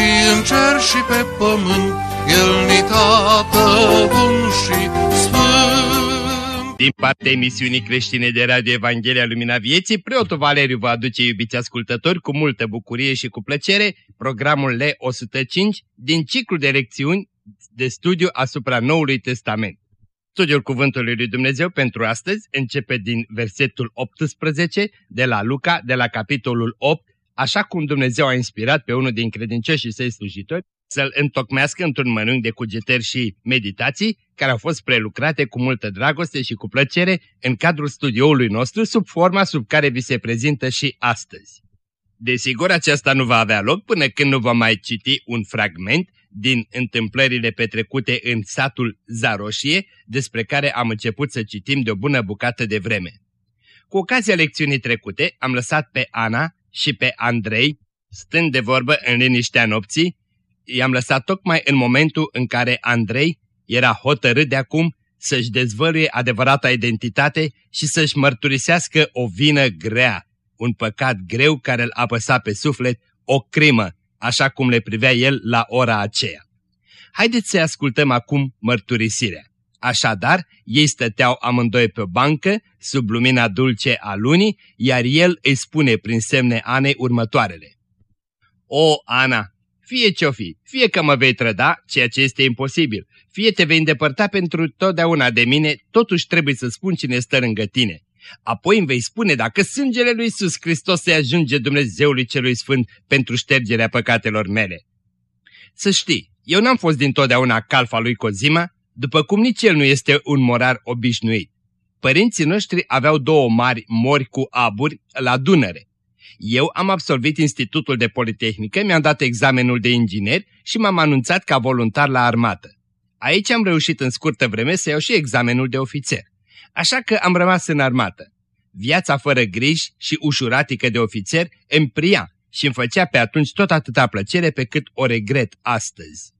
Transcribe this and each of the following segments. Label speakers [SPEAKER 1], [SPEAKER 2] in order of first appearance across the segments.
[SPEAKER 1] și în cer și pe pământ, El ni tată bun și sfânt.
[SPEAKER 2] Din partea emisiunii creștine de Radio Evanghelia Lumina Vieții, preotul Valeriu vă aduce, iubiți ascultători, cu multă bucurie și cu plăcere, programul L105 din ciclul de lecțiuni de studiu asupra Noului Testament. Studiul Cuvântului Lui Dumnezeu pentru astăzi începe din versetul 18 de la Luca, de la capitolul 8, așa cum Dumnezeu a inspirat pe unul din credincioșii săi slujitori să-l întocmească într-un mănânc de cugetări și meditații care au fost prelucrate cu multă dragoste și cu plăcere în cadrul studioului nostru sub forma sub care vi se prezintă și astăzi. Desigur, aceasta nu va avea loc până când nu vom mai citi un fragment din întâmplările petrecute în satul Zaroșie, despre care am început să citim de o bună bucată de vreme. Cu ocazia lecțiunii trecute, am lăsat pe Ana și pe Andrei, stând de vorbă în liniștea nopții, i-am lăsat tocmai în momentul în care Andrei era hotărât de acum să-și dezvăluie adevărata identitate și să-și mărturisească o vină grea, un păcat greu care îl apăsa pe suflet, o crimă, așa cum le privea el la ora aceea. Haideți să ascultăm acum mărturisirea. Așadar, ei stăteau amândoi pe o bancă, sub lumina dulce a lunii, iar el îi spune prin semne Anei următoarele. O, Ana, fie ce-o fi, fie că mă vei trăda, ceea ce este imposibil, fie te vei îndepărta pentru totdeauna de mine, totuși trebuie să spun cine stă lângă tine. Apoi îmi vei spune dacă sângele lui Iisus Hristos se ajunge Dumnezeului Celui Sfânt pentru ștergerea păcatelor mele. Să știi, eu n-am fost dintotdeauna calfa lui Cozima, după cum nici el nu este un morar obișnuit. Părinții noștri aveau două mari mori cu aburi la Dunăre. Eu am absolvit Institutul de Politehnică, mi-am dat examenul de inginer și m-am anunțat ca voluntar la armată. Aici am reușit în scurtă vreme să iau și examenul de ofițer. Așa că am rămas în armată. Viața fără griji și ușuratică de ofițer îmi pria și îmi făcea pe atunci tot atâta plăcere pe cât o regret astăzi.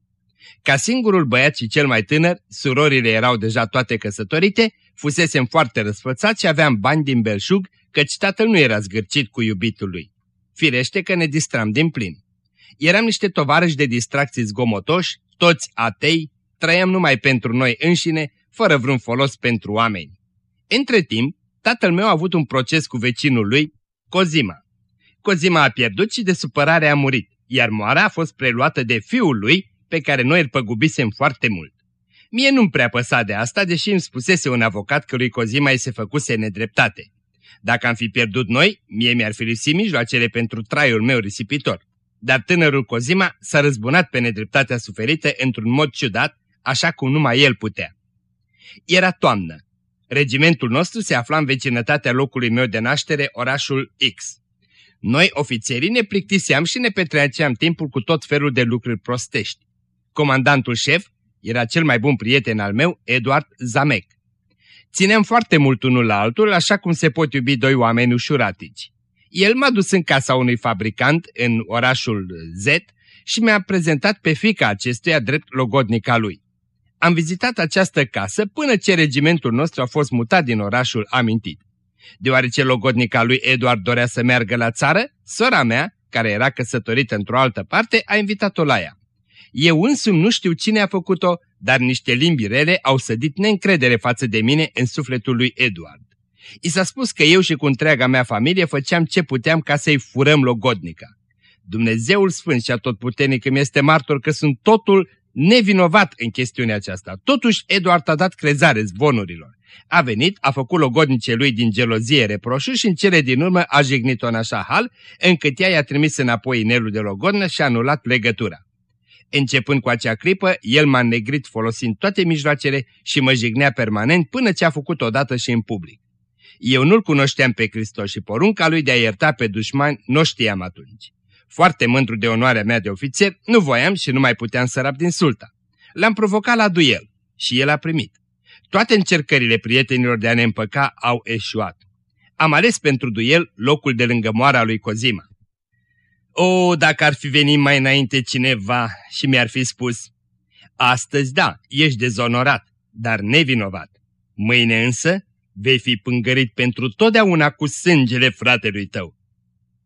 [SPEAKER 2] Ca singurul băiat și cel mai tânăr, surorile erau deja toate căsătorite, fusesem foarte răsfățat și aveam bani din belșug, căci tatăl nu era zgârcit cu iubitul lui. Firește că ne distram din plin. Eram niște tovarăși de distracții zgomotoși, toți atei, trăiam numai pentru noi înșine, fără vreun folos pentru oameni. Între timp, tatăl meu a avut un proces cu vecinul lui, Cozima. Cozima a pierdut și de supărare a murit, iar moara a fost preluată de fiul lui, pe care noi îl păgubisem foarte mult. Mie nu-mi prea păsa de asta, deși îmi spusese un avocat că lui Cozima îi se făcuse nedreptate. Dacă am fi pierdut noi, mie mi-ar fi lipsit mijloacele pentru traiul meu risipitor. Dar tânărul Cozima s-a răzbunat pe nedreptatea suferită într-un mod ciudat, așa cum numai el putea. Era toamnă. Regimentul nostru se afla în vecinătatea locului meu de naștere, orașul X. Noi, ofițerii, ne plictiseam și ne petreceam timpul cu tot felul de lucruri prostești. Comandantul șef era cel mai bun prieten al meu, Eduard Zamec. Țineam foarte mult unul la altul, așa cum se pot iubi doi oameni ușuratici. El m-a dus în casa unui fabricant în orașul Z și mi-a prezentat pe fica acestuia drept logodnica lui. Am vizitat această casă până ce regimentul nostru a fost mutat din orașul amintit. Deoarece logodnica lui Eduard dorea să meargă la țară, sora mea, care era căsătorită într-o altă parte, a invitat-o la ea. Eu însumi nu știu cine a făcut-o, dar niște limbi rele au sădit neîncredere față de mine în sufletul lui Eduard. I s-a spus că eu și cu întreaga mea familie făceam ce puteam ca să-i furăm logodnica. Dumnezeul Sfânt și Atotputernic îmi este martor că sunt totul nevinovat în chestiunea aceasta. Totuși, Eduard a dat crezare zvonurilor. A venit, a făcut logodnice lui din gelozie reproșul și în cele din urmă a jignit-o în așa hal, încât ea i-a trimis înapoi inelul de logodnă și a anulat legătura. Începând cu acea clipă, el m-a negrit folosind toate mijloacele și mă jignea permanent până ce a făcut odată și în public. Eu nu-L cunoșteam pe Hristos și porunca lui de a ierta pe dușmani nu știam atunci. Foarte mândru de onoarea mea de ofițer, nu voiam și nu mai puteam să rap din sulta. L-am provocat la duel și el a primit. Toate încercările prietenilor de a ne împăca au eșuat. Am ales pentru duel locul de lângă moara lui Cozima. O, dacă ar fi venit mai înainte cineva și mi-ar fi spus, astăzi da, ești dezonorat, dar nevinovat. Mâine însă vei fi pângărit pentru totdeauna cu sângele fratelui tău.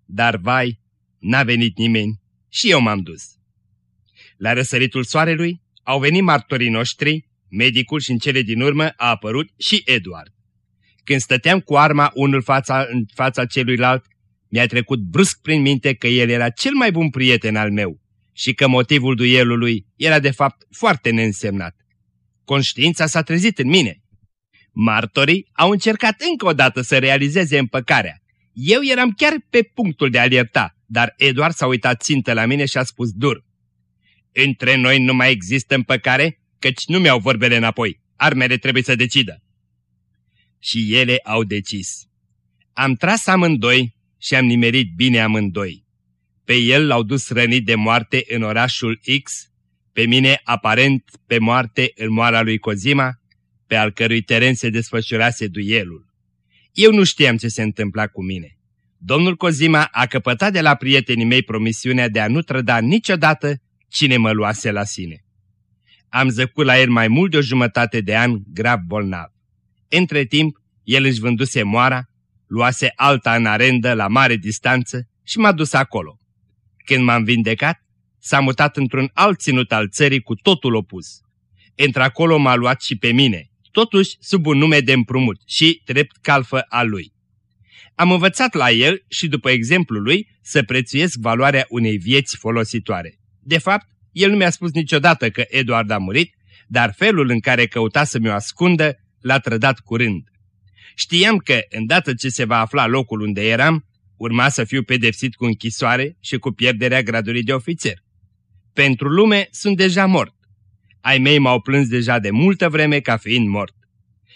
[SPEAKER 2] Dar vai, n-a venit nimeni și eu m-am dus. La răsăritul soarelui au venit martorii noștri, medicul și în cele din urmă a apărut și Eduard. Când stăteam cu arma unul fața, în fața celuilalt, mi-a trecut brusc prin minte că el era cel mai bun prieten al meu și că motivul duelului era de fapt foarte neînsemnat. Conștiința s-a trezit în mine. Martorii au încercat încă o dată să realizeze împăcarea. Eu eram chiar pe punctul de a ierta, dar Eduard s-a uitat țintă la mine și a spus dur. Între noi nu mai există împăcare, căci nu mi-au vorbele înapoi. Armele trebuie să decidă. Și ele au decis. Am tras amândoi și am nimerit bine amândoi. Pe el l-au dus rănit de moarte în orașul X, pe mine aparent pe moarte în moara lui Cozima, pe al cărui teren se desfășurase duelul. Eu nu știam ce se întâmpla cu mine. Domnul Cozima a căpătat de la prietenii mei promisiunea de a nu trăda niciodată cine mă luase la sine. Am zăcut la el mai mult de o jumătate de an grav bolnav. Între timp, el își vânduse moara, luase alta în arendă la mare distanță și m-a dus acolo. Când m-am vindecat, s-a mutat într-un alt ținut al țării cu totul opus. Într-acolo m-a luat și pe mine, totuși sub un nume de împrumut și drept calfă a lui. Am învățat la el și după exemplul lui să prețuiesc valoarea unei vieți folositoare. De fapt, el nu mi-a spus niciodată că Eduard a murit, dar felul în care căuta să mi-o ascundă l-a trădat curând. Știam că, îndată ce se va afla locul unde eram, urma să fiu pedepsit cu închisoare și cu pierderea gradului de ofițer. Pentru lume sunt deja mort. Ai mei m-au plâns deja de multă vreme ca fiind mort.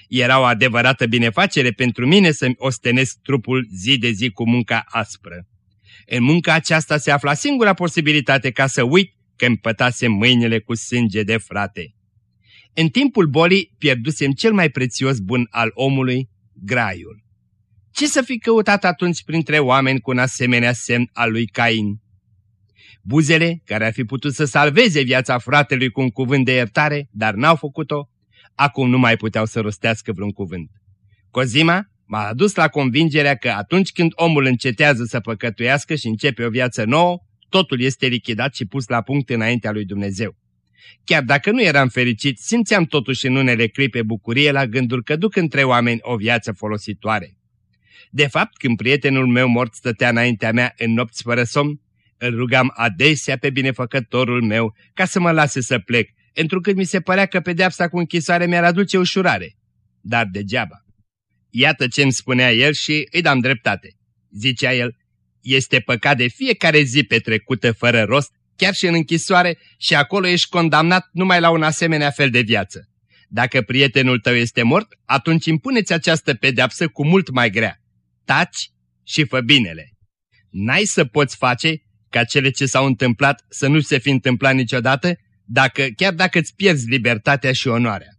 [SPEAKER 2] Era o adevărată binefacere pentru mine să-mi ostenesc trupul zi de zi cu munca aspră. În munca aceasta se afla singura posibilitate ca să uit că împătasem mâinile cu sânge de frate. În timpul bolii pierdusem cel mai prețios bun al omului, graiul. Ce să fi căutat atunci printre oameni cu un asemenea semn al lui Cain? Buzele, care ar fi putut să salveze viața fratelui cu un cuvânt de iertare, dar n-au făcut-o, acum nu mai puteau să rostească vreun cuvânt. Cozima m-a adus la convingerea că atunci când omul încetează să păcătuiască și începe o viață nouă, totul este lichidat și pus la punct înaintea lui Dumnezeu. Chiar dacă nu eram fericit, simțeam totuși în unele clipe bucurie la gândul că duc între oameni o viață folositoare. De fapt, când prietenul meu mort stătea înaintea mea în nopți fără somn, îl rugam adesea pe binefăcătorul meu ca să mă lase să plec, întrucât mi se părea că pedeapsa cu închisoare mi-ar aduce ușurare. Dar degeaba. Iată ce îmi spunea el și îi dam dreptate. Zicea el, este păcat de fiecare zi petrecută fără rost, chiar și în închisoare, și acolo ești condamnat numai la un asemenea fel de viață. Dacă prietenul tău este mort, atunci impuneți această pedeapsă cu mult mai grea. Taci și fă binele. N-ai să poți face ca cele ce s-au întâmplat să nu se fi întâmplat niciodată, dacă, chiar dacă îți pierzi libertatea și onoarea.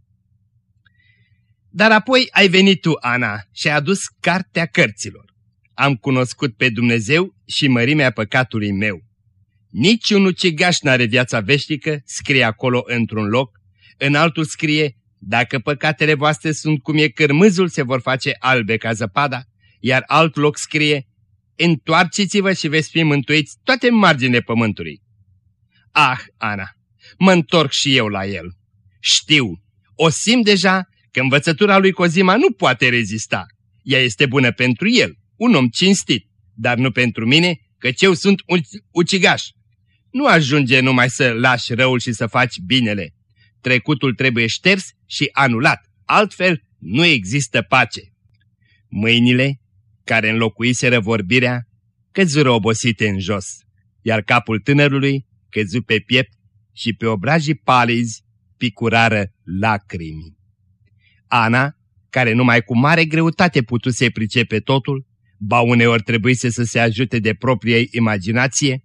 [SPEAKER 2] Dar apoi ai venit tu, Ana, și ai adus cartea cărților. Am cunoscut pe Dumnezeu și mărimea păcatului meu. Nici un ucigaș n-are viața veșnică, scrie acolo într-un loc, în altul scrie, dacă păcatele voastre sunt cum e cârmâzul, se vor face albe ca zăpada, iar alt loc scrie, întoarceți-vă și veți fi mântuiți toate marginile pământului. Ah, Ana, mă întorc și eu la el. Știu, o simt deja că învățătura lui Cozima nu poate rezista. Ea este bună pentru el, un om cinstit, dar nu pentru mine, căci eu sunt un ucigaș. Nu ajunge numai să lași răul și să faci binele. Trecutul trebuie șters și anulat, altfel nu există pace. Mâinile, care înlocuiseră vorbirea, căzură obosite în jos, iar capul tânărului căzu pe piept și pe obrajii palizi picurară lacrimi. Ana, care numai cu mare greutate putuse pricepe totul, ba uneori trebuise să se ajute de propria imaginație,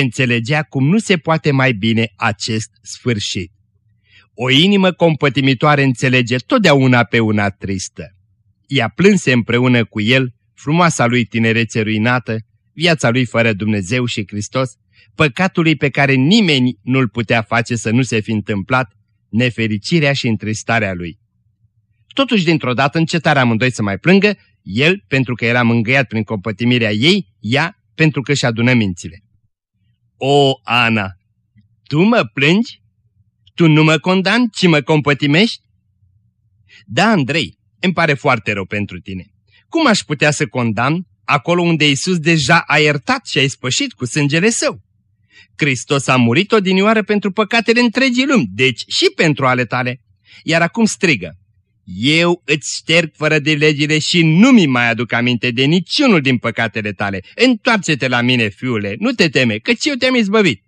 [SPEAKER 2] înțelegea cum nu se poate mai bine acest sfârșit. O inimă compătimitoare înțelege totdeauna pe una tristă. Ea plânse împreună cu el frumoasa lui tinerețe ruinată, viața lui fără Dumnezeu și Hristos, păcatului pe care nimeni nu-l putea face să nu se fi întâmplat, nefericirea și întristarea lui. Totuși, dintr-o dată, încetarea amândoi să mai plângă, el pentru că era mângâiat prin compătimirea ei, ea pentru că și adună mințile. O, Ana, tu mă plângi? Tu nu mă condamni, ci mă compătimești? Da, Andrei, îmi pare foarte rău pentru tine. Cum aș putea să condamn acolo unde Isus deja a iertat și a ispășit cu sângele său? Hristos a murit odinioară pentru păcatele întregii lumi, deci și pentru ale tale. Iar acum strigă, eu îți șterg fără de legile și nu mi mai aduc aminte de niciunul din păcatele tale. Întoarce-te la mine, fiule, nu te teme, căci eu te-am izbăvit.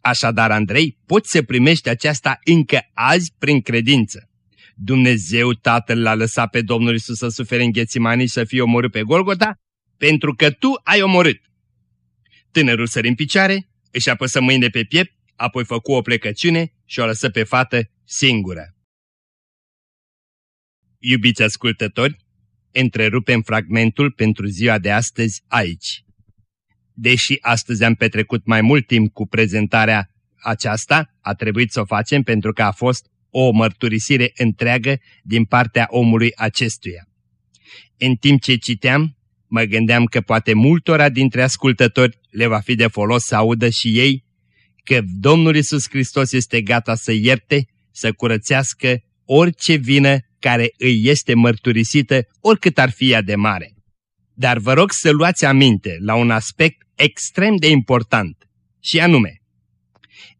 [SPEAKER 2] Așadar, Andrei, poți să primești aceasta încă azi prin credință. Dumnezeu Tatăl l-a lăsat pe Domnul Isus să sufere în Ghețimanii și să fie omorât pe Golgota, pentru că tu ai omorât. Tânărul sări în picioare, își apăsă mâine pe piept, apoi făcu o plecăciune și o lăsă pe fată singură. Iubiți ascultători, întrerupem fragmentul pentru ziua de astăzi aici. Deși astăzi am petrecut mai mult timp cu prezentarea aceasta, a trebuit să o facem pentru că a fost o mărturisire întreagă din partea omului acestuia. În timp ce citeam, mă gândeam că poate multora dintre ascultători le va fi de folos să audă și ei că Domnul Isus Hristos este gata să ierte, să curățească orice vină care îi este mărturisită, oricât ar fi ea de mare. Dar vă rog să luați aminte la un aspect extrem de important, și anume,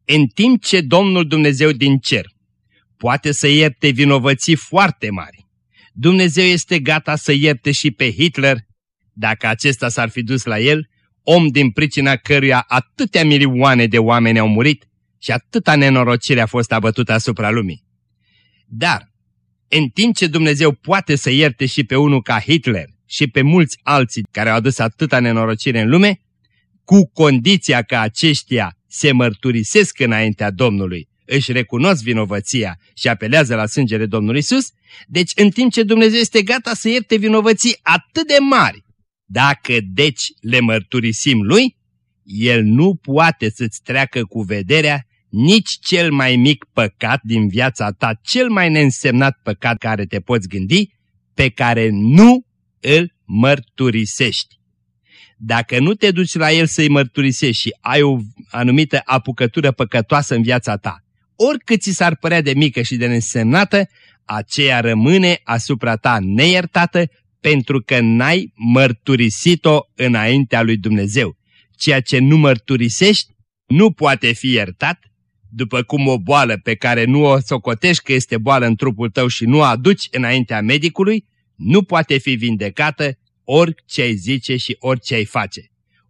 [SPEAKER 2] în timp ce Domnul Dumnezeu din cer poate să ierte vinovății foarte mari, Dumnezeu este gata să ierte și pe Hitler, dacă acesta s-ar fi dus la el, om din pricina căruia atâtea milioane de oameni au murit și atâta nenorocire a fost abătută asupra lumii. Dar, în timp ce Dumnezeu poate să ierte și pe unul ca Hitler și pe mulți alții care au adus atâta nenorocire în lume, cu condiția că aceștia se mărturisesc înaintea Domnului, își recunosc vinovăția și apelează la sângele Domnului Isus, deci în timp ce Dumnezeu este gata să ierte vinovății atât de mari, dacă deci le mărturisim Lui, El nu poate să-ți treacă cu vederea nici cel mai mic păcat din viața ta, cel mai neînsemnat păcat care te poți gândi, pe care nu îl mărturisești. Dacă nu te duci la el să-i mărturisești și ai o anumită apucătură păcătoasă în viața ta, oricât ți s-ar părea de mică și de neînsemnată, aceea rămâne asupra ta neiertată pentru că n-ai mărturisit-o înaintea lui Dumnezeu. Ceea ce nu mărturisești nu poate fi iertat după cum o boală pe care nu o socotești că este boală în trupul tău și nu o aduci înaintea medicului, nu poate fi vindecată orice ai zice și orice ai face.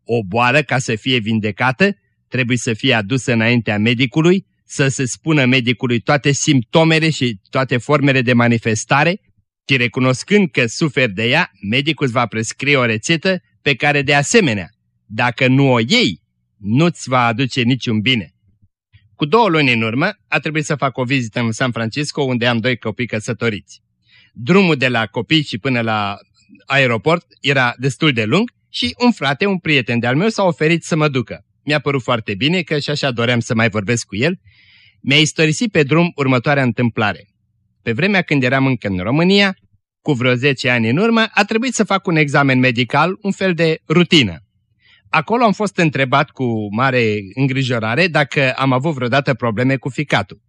[SPEAKER 2] O boală, ca să fie vindecată, trebuie să fie adusă înaintea medicului, să se spună medicului toate simptomele și toate formele de manifestare și recunoscând că suferi de ea, medicul îți va prescrie o rețetă pe care de asemenea, dacă nu o iei, nu-ți va aduce niciun bine. Cu două luni în urmă a trebuit să fac o vizită în San Francisco unde am doi copii căsătoriți. Drumul de la copii și până la aeroport era destul de lung și un frate, un prieten de-al meu s-a oferit să mă ducă. Mi-a părut foarte bine că și așa doream să mai vorbesc cu el. Mi-a istorisit pe drum următoarea întâmplare. Pe vremea când eram încă în România, cu vreo 10 ani în urmă, a trebuit să fac un examen medical, un fel de rutină. Acolo am fost întrebat cu mare îngrijorare dacă am avut vreodată probleme cu ficatul.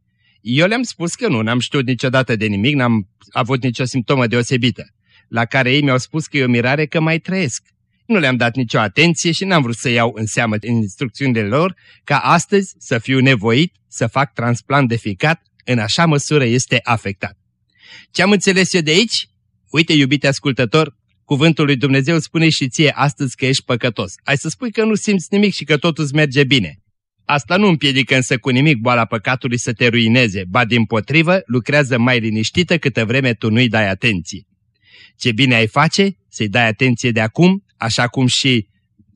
[SPEAKER 2] Eu le-am spus că nu, n-am știut niciodată de nimic, n-am avut nicio simptomă deosebită, la care ei mi-au spus că e o mirare că mai trăiesc. Nu le-am dat nicio atenție și n-am vrut să iau în seamă instrucțiunile lor ca astăzi să fiu nevoit să fac transplant de ficat, în așa măsură este afectat. Ce am înțeles eu de aici? Uite, iubite ascultător, Cuvântul lui Dumnezeu spune și ție astăzi că ești păcătos. Ai să spui că nu simți nimic și că totul îți merge bine. Asta nu împiedică însă cu nimic boala păcatului să te ruineze, ba din potrivă lucrează mai liniștită câtă vreme tu nu-i dai atenție. Ce bine ai face, să-i dai atenție de acum, așa cum și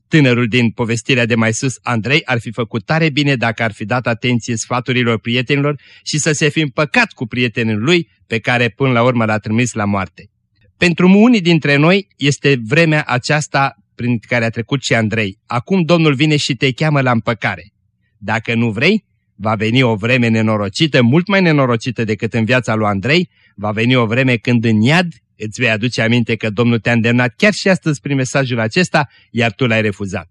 [SPEAKER 2] Tânărul din povestirea de mai sus, Andrei, ar fi făcut tare bine dacă ar fi dat atenție sfaturilor prietenilor și să se fi împăcat cu prietenul lui pe care până la urmă l-a trimis la moarte. Pentru unii dintre noi este vremea aceasta prin care a trecut și Andrei. Acum Domnul vine și te cheamă la împăcare. Dacă nu vrei, va veni o vreme nenorocită, mult mai nenorocită decât în viața lui Andrei, va veni o vreme când în iad îți vei aduce aminte că Domnul te-a îndemnat chiar și astăzi prin mesajul acesta, iar tu l-ai refuzat.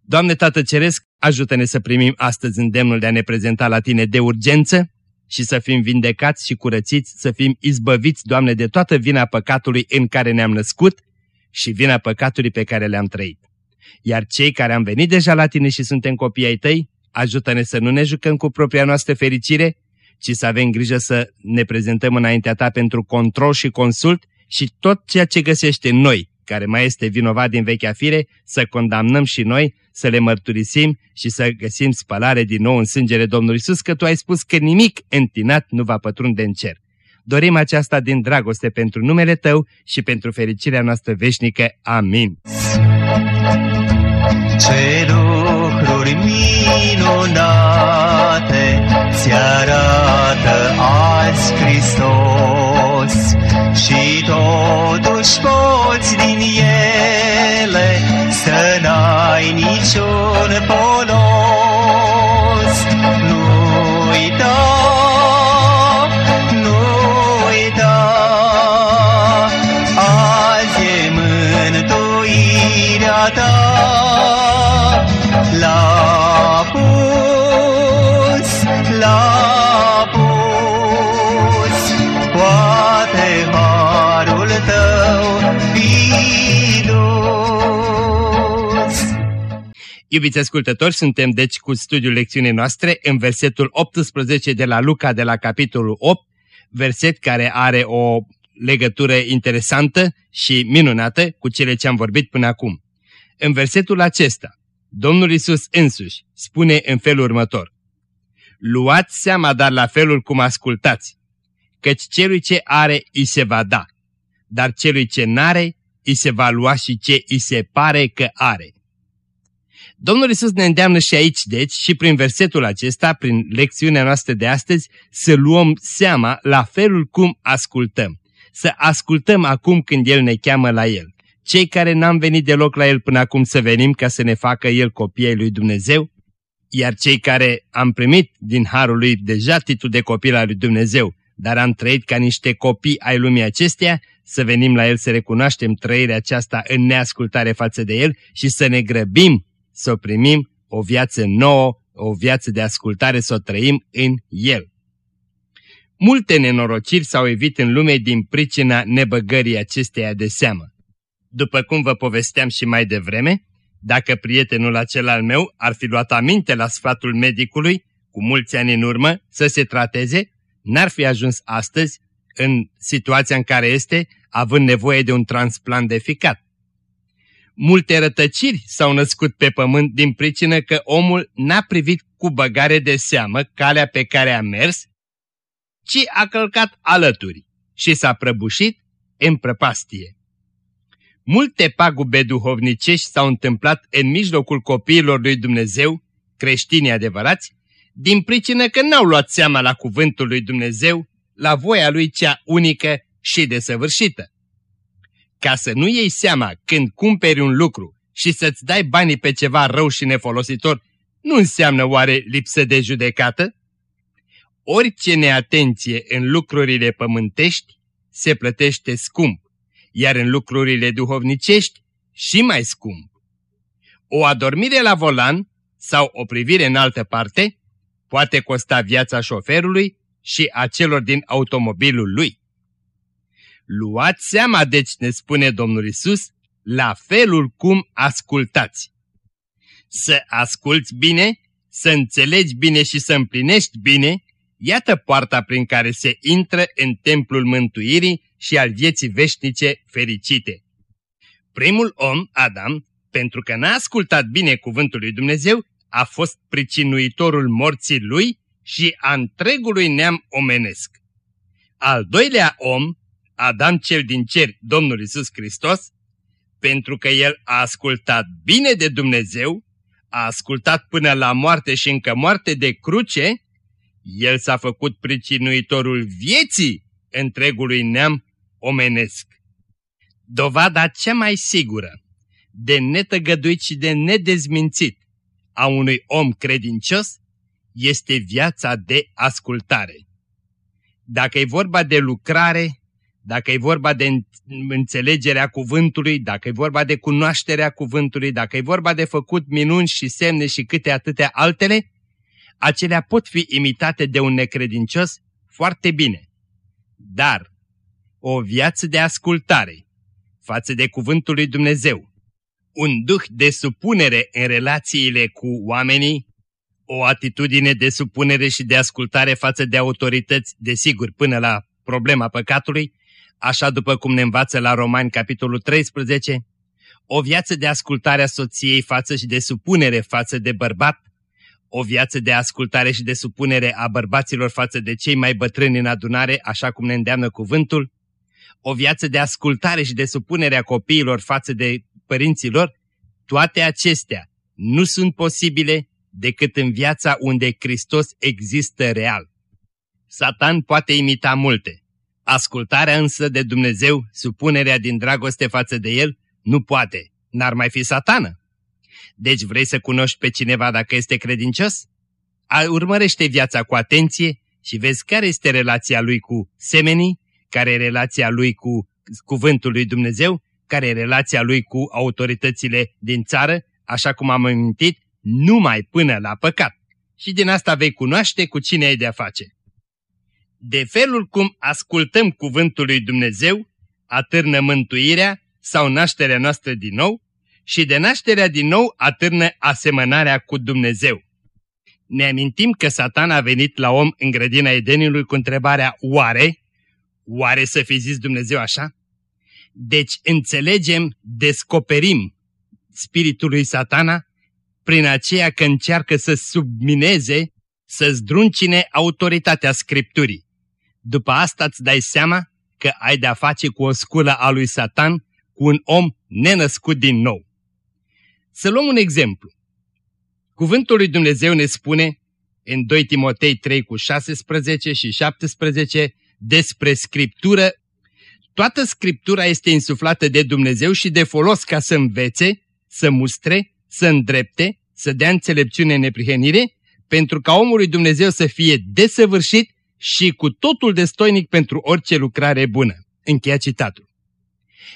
[SPEAKER 2] Doamne Tată Ceresc, ajută-ne să primim astăzi îndemnul de a ne prezenta la Tine de urgență și să fim vindecați și curățiți, să fim izbăviți, Doamne, de toată vina păcatului în care ne-am născut și vina păcatului pe care le-am trăit. Iar cei care am venit deja la Tine și suntem copii ai Tăi, ajută-ne să nu ne jucăm cu propria noastră fericire, ci să avem grijă să ne prezentăm înaintea ta pentru control și consult și tot ceea ce găsește în noi, care mai este vinovat din vechea fire, să condamnăm și noi, să le mărturisim și să găsim spălare din nou în sângele Domnului Iisus, că Tu ai spus că nimic întinat nu va pătrunde în cer. Dorim aceasta din dragoste pentru numele Tău și pentru fericirea noastră veșnică. Amin.
[SPEAKER 3] Ce lucruri minunate ți arată azi Hristos și totuși poți din ele să n-ai niciun
[SPEAKER 2] Iubiți ascultători, suntem deci cu studiul lecțiunii noastre în versetul 18 de la Luca de la capitolul 8, verset care are o legătură interesantă și minunată cu cele ce am vorbit până acum. În versetul acesta, Domnul Isus însuși spune în felul următor, Luați seama dar la felul cum ascultați, căci celui ce are îi se va da, dar celui ce n-are îi se va lua și ce îi se pare că are. Domnul Isus ne îndeamnă și aici, deci, și prin versetul acesta, prin lecțiunea noastră de astăzi, să luăm seama la felul cum ascultăm. Să ascultăm acum când El ne cheamă la El. Cei care n-am venit deloc la El până acum să venim ca să ne facă El copiii lui Dumnezeu, iar cei care am primit din Harul Lui deja titlul de copil al lui Dumnezeu, dar am trăit ca niște copii ai lumii acesteia, să venim la El să recunoaștem trăirea aceasta în neascultare față de El și să ne grăbim să o primim o viață nouă, o viață de ascultare, să o trăim în El. Multe nenorociri s-au evit în lume din pricina nebăgării acesteia de seamă. După cum vă povesteam și mai devreme, dacă prietenul acela al meu ar fi luat aminte la sfatul medicului, cu mulți ani în urmă, să se trateze, n-ar fi ajuns astăzi în situația în care este, având nevoie de un transplant de ficat. Multe rătăciri s-au născut pe pământ din pricină că omul n-a privit cu băgare de seamă calea pe care a mers, ci a călcat alături și s-a prăbușit în prăpastie. Multe pagube duhovnicești s-au întâmplat în mijlocul copiilor lui Dumnezeu, creștini adevărați, din pricină că n-au luat seama la cuvântul lui Dumnezeu, la voia lui cea unică și desăvârșită. Ca să nu iei seama când cumperi un lucru și să-ți dai banii pe ceva rău și nefolositor, nu înseamnă oare lipsă de judecată? Orice neatenție în lucrurile pământești se plătește scump, iar în lucrurile duhovnicești și mai scump. O adormire la volan sau o privire în altă parte poate costa viața șoferului și a celor din automobilul lui. Luați seama, deci, ne spune Domnul Isus, la felul cum ascultați. Să asculți bine, să înțelegi bine și să împlinești bine, iată poarta prin care se intră în templul mântuirii și al vieții veșnice fericite. Primul om, Adam, pentru că n-a ascultat bine cuvântul lui Dumnezeu, a fost pricinuitorul morții lui și a întregului neam omenesc. Al doilea om, Adam cel din cer, Domnul Isus Hristos, pentru că el a ascultat bine de Dumnezeu, a ascultat până la moarte și încă moarte de cruce, el s-a făcut pricinuitorul vieții întregului neam omenesc. Dovada cea mai sigură, de netăgăduit și de nedezmințit a unui om credincios este viața de ascultare. Dacă e vorba de lucrare, dacă e vorba de înțelegerea cuvântului, dacă e vorba de cunoașterea cuvântului, dacă e vorba de făcut minuni și semne și câte atâtea altele, acelea pot fi imitate de un necredincios foarte bine. Dar o viață de ascultare față de cuvântul lui Dumnezeu, un duh de supunere în relațiile cu oamenii, o atitudine de supunere și de ascultare față de autorități, desigur, până la problema păcatului, așa după cum ne învață la Romani capitolul 13, o viață de ascultare a soției față și de supunere față de bărbat, o viață de ascultare și de supunere a bărbaților față de cei mai bătrâni în adunare, așa cum ne îndeamnă cuvântul, o viață de ascultare și de supunere a copiilor față de părinților, toate acestea nu sunt posibile decât în viața unde Hristos există real. Satan poate imita multe, ascultarea însă de Dumnezeu, supunerea din dragoste față de El, nu poate, n-ar mai fi satană. Deci vrei să cunoști pe cineva dacă este credincios? Urmărește viața cu atenție și vezi care este relația lui cu semenii, care e relația lui cu cuvântul lui Dumnezeu, care e relația lui cu autoritățile din țară, așa cum am amintit, numai până la păcat. Și din asta vei cunoaște cu cine ai de-a face. De felul cum ascultăm cuvântul lui Dumnezeu, atârnă mântuirea sau nașterea noastră din nou și de nașterea din nou atârnă asemănarea cu Dumnezeu. Ne amintim că Satan a venit la om în grădina Edeniului cu întrebarea oare? Oare să fi zis Dumnezeu așa? Deci înțelegem, descoperim spiritul lui satana prin aceea că încearcă să submineze, să zdruncine autoritatea Scripturii. După asta îți dai seama că ai de-a face cu o sculă a lui Satan, cu un om nenăscut din nou. Să luăm un exemplu. Cuvântul lui Dumnezeu ne spune în 2 Timotei 3 cu 16 și 17 despre Scriptură. Toată Scriptura este insuflată de Dumnezeu și de folos ca să învețe, să mustre, să îndrepte, să dea înțelepciune în neprihenire, pentru ca omul lui Dumnezeu să fie desăvârșit și cu totul destoinic pentru orice lucrare bună. Încheia citatul.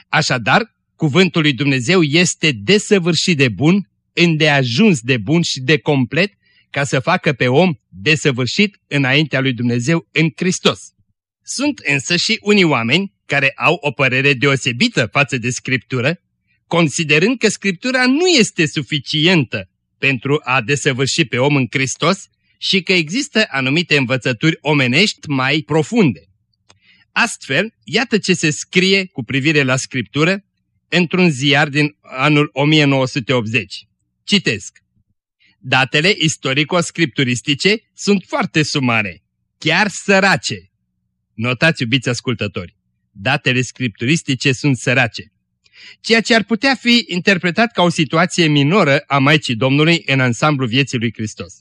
[SPEAKER 2] Așadar, cuvântul lui Dumnezeu este desăvârșit de bun, îndeajuns de bun și de complet, ca să facă pe om desăvârșit înaintea lui Dumnezeu în Hristos. Sunt însă și unii oameni care au o părere deosebită față de Scriptură, considerând că Scriptura nu este suficientă pentru a desăvârși pe om în Hristos și că există anumite învățături omenești mai profunde. Astfel, iată ce se scrie cu privire la Scriptură într-un ziar din anul 1980. Citesc. Datele istorico-scripturistice sunt foarte sumare, chiar sărace. Notați, iubiți ascultători, datele scripturistice sunt sărace. Ceea ce ar putea fi interpretat ca o situație minoră a Maicii Domnului în ansamblu vieții lui Hristos.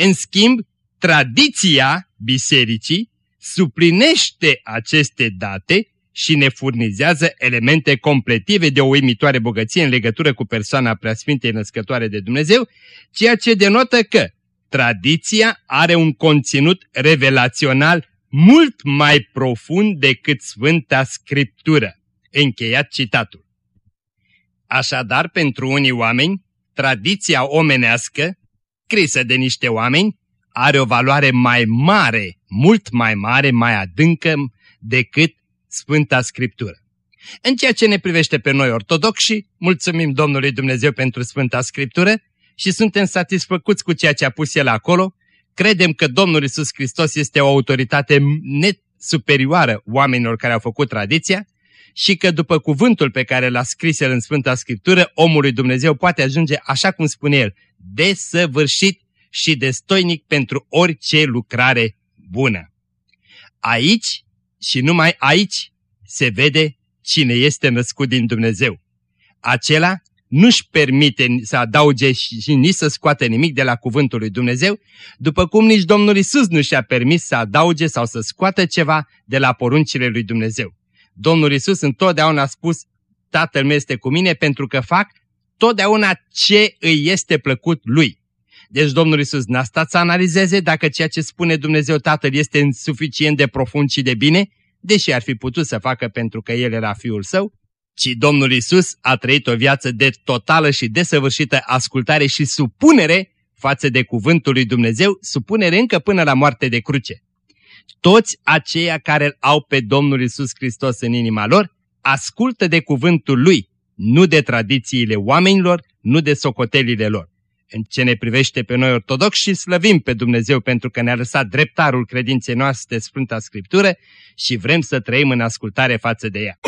[SPEAKER 2] În schimb, tradiția bisericii suplinește aceste date și ne furnizează elemente completive de o uimitoare bogăție în legătură cu persoana preasfintei născătoare de Dumnezeu, ceea ce denotă că tradiția are un conținut revelațional mult mai profund decât Sfânta Scriptură. Încheiat citatul. Așadar, pentru unii oameni, tradiția omenească scrisă de niște oameni, are o valoare mai mare, mult mai mare, mai adâncă decât Sfânta Scriptură. În ceea ce ne privește pe noi ortodoxi, mulțumim Domnului Dumnezeu pentru Sfânta Scriptură și suntem satisfăcuți cu ceea ce a pus El acolo. Credem că Domnul Isus Hristos este o autoritate net superioară oamenilor care au făcut tradiția și că după cuvântul pe care l-a scris el în Sfânta Scriptură, omul lui Dumnezeu poate ajunge, așa cum spune el, desăvârșit și destoinic pentru orice lucrare bună. Aici și numai aici se vede cine este născut din Dumnezeu. Acela nu-și permite să adauge și nici să scoate nimic de la cuvântul lui Dumnezeu, după cum nici Domnul Isus nu și-a permis să adauge sau să scoată ceva de la poruncile lui Dumnezeu. Domnul Isus întotdeauna a spus, Tatăl meu este cu mine pentru că fac totdeauna ce îi este plăcut lui. Deci Domnul Isus n-a stat să analizeze dacă ceea ce spune Dumnezeu Tatăl este suficient de profund și de bine, deși ar fi putut să facă pentru că El era Fiul Său, ci Domnul Isus a trăit o viață de totală și desăvârșită ascultare și supunere față de cuvântul lui Dumnezeu, supunere încă până la moarte de cruce. Toți aceia care îl au pe Domnul Isus Hristos în inima lor, ascultă de cuvântul Lui, nu de tradițiile oamenilor, nu de socotelile lor. În ce ne privește pe noi ortodoxi și slăvim pe Dumnezeu pentru că ne-a lăsat dreptarul credinței noastre Sfânta Scriptură și vrem să trăim în ascultare față de ea.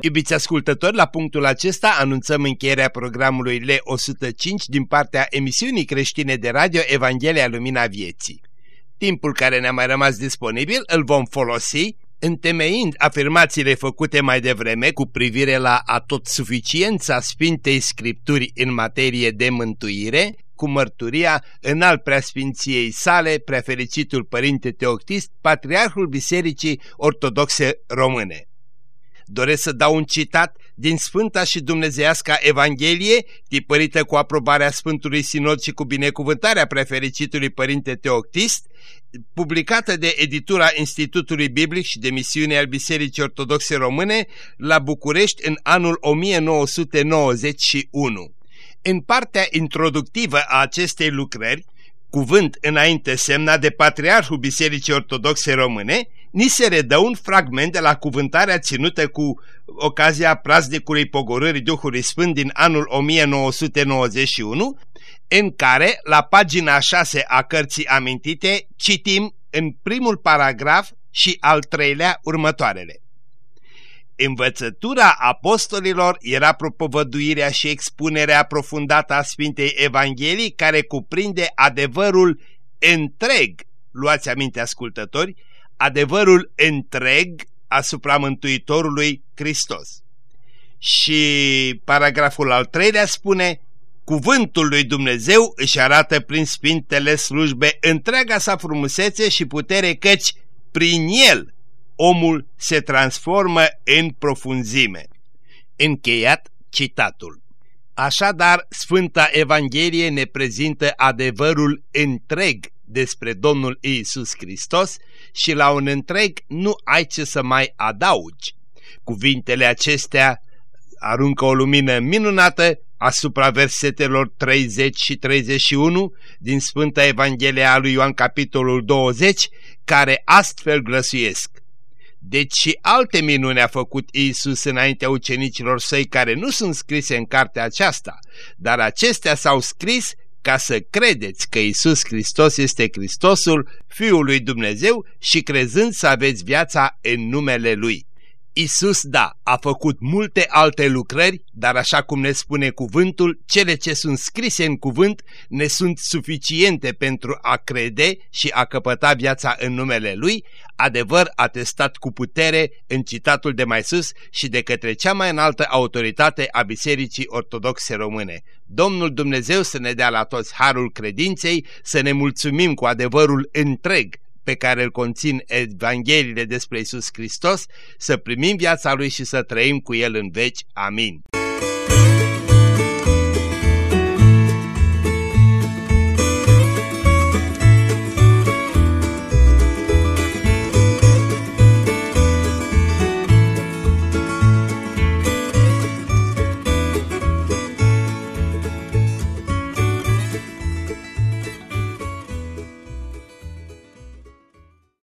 [SPEAKER 2] Iubiți ascultători, la punctul acesta anunțăm încheierea programului L105 din partea emisiunii creștine de radio Evanghelia Lumina Vieții. Timpul care ne-a mai rămas disponibil îl vom folosi întemeind afirmațiile făcute mai devreme cu privire la atotsuficiența Sfintei Scripturi în materie de mântuire, cu mărturia în al preasfinției sale, prefericitul Părinte Teoctist, Patriarhul Bisericii Ortodoxe Române doresc să dau un citat din Sfânta și Dumnezeiasca Evanghelie, tipărită cu aprobarea Sfântului Sinod și cu binecuvântarea prefericitului Părinte Teoctist, publicată de editura Institutului Biblic și de misiune al Bisericii Ortodoxe Române la București în anul 1991. În partea introductivă a acestei lucrări, cuvânt înainte semnat de Patriarhul Bisericii Ortodoxe Române, ni se redă un fragment de la cuvântarea ținută cu ocazia praznicului pogorârii Duhului Sfânt din anul 1991, în care, la pagina 6 a cărții amintite, citim în primul paragraf și al treilea următoarele. Învățătura apostolilor era propovăduirea și expunerea aprofundată a Sfintei Evanghelii care cuprinde adevărul întreg, luați aminte ascultători, adevărul întreg asupra Mântuitorului Hristos. Și paragraful al treilea spune, Cuvântul lui Dumnezeu își arată prin Sfintele slujbe întreaga sa frumusețe și putere căci prin el omul se transformă în profunzime. Încheiat citatul. Așadar, Sfânta Evanghelie ne prezintă adevărul întreg despre Domnul Iisus Hristos și la un întreg nu ai ce să mai adaugi. Cuvintele acestea aruncă o lumină minunată asupra versetelor 30 și 31 din Sfânta Evanghelie a lui Ioan capitolul 20, care astfel glăsuiesc. Deci și alte minuni a făcut Iisus înaintea ucenicilor săi care nu sunt scrise în cartea aceasta, dar acestea s-au scris ca să credeți că Isus Hristos este Hristosul, Fiul lui Dumnezeu și crezând să aveți viața în numele Lui. Isus, da, a făcut multe alte lucrări, dar așa cum ne spune cuvântul, cele ce sunt scrise în cuvânt ne sunt suficiente pentru a crede și a căpăta viața în numele Lui, adevăr atestat cu putere în citatul de mai sus și de către cea mai înaltă autoritate a Bisericii Ortodoxe Române. Domnul Dumnezeu să ne dea la toți harul credinței, să ne mulțumim cu adevărul întreg pe care îl conțin Evangheliile despre Isus Hristos, să primim viața Lui și să trăim cu El în veci. Amin.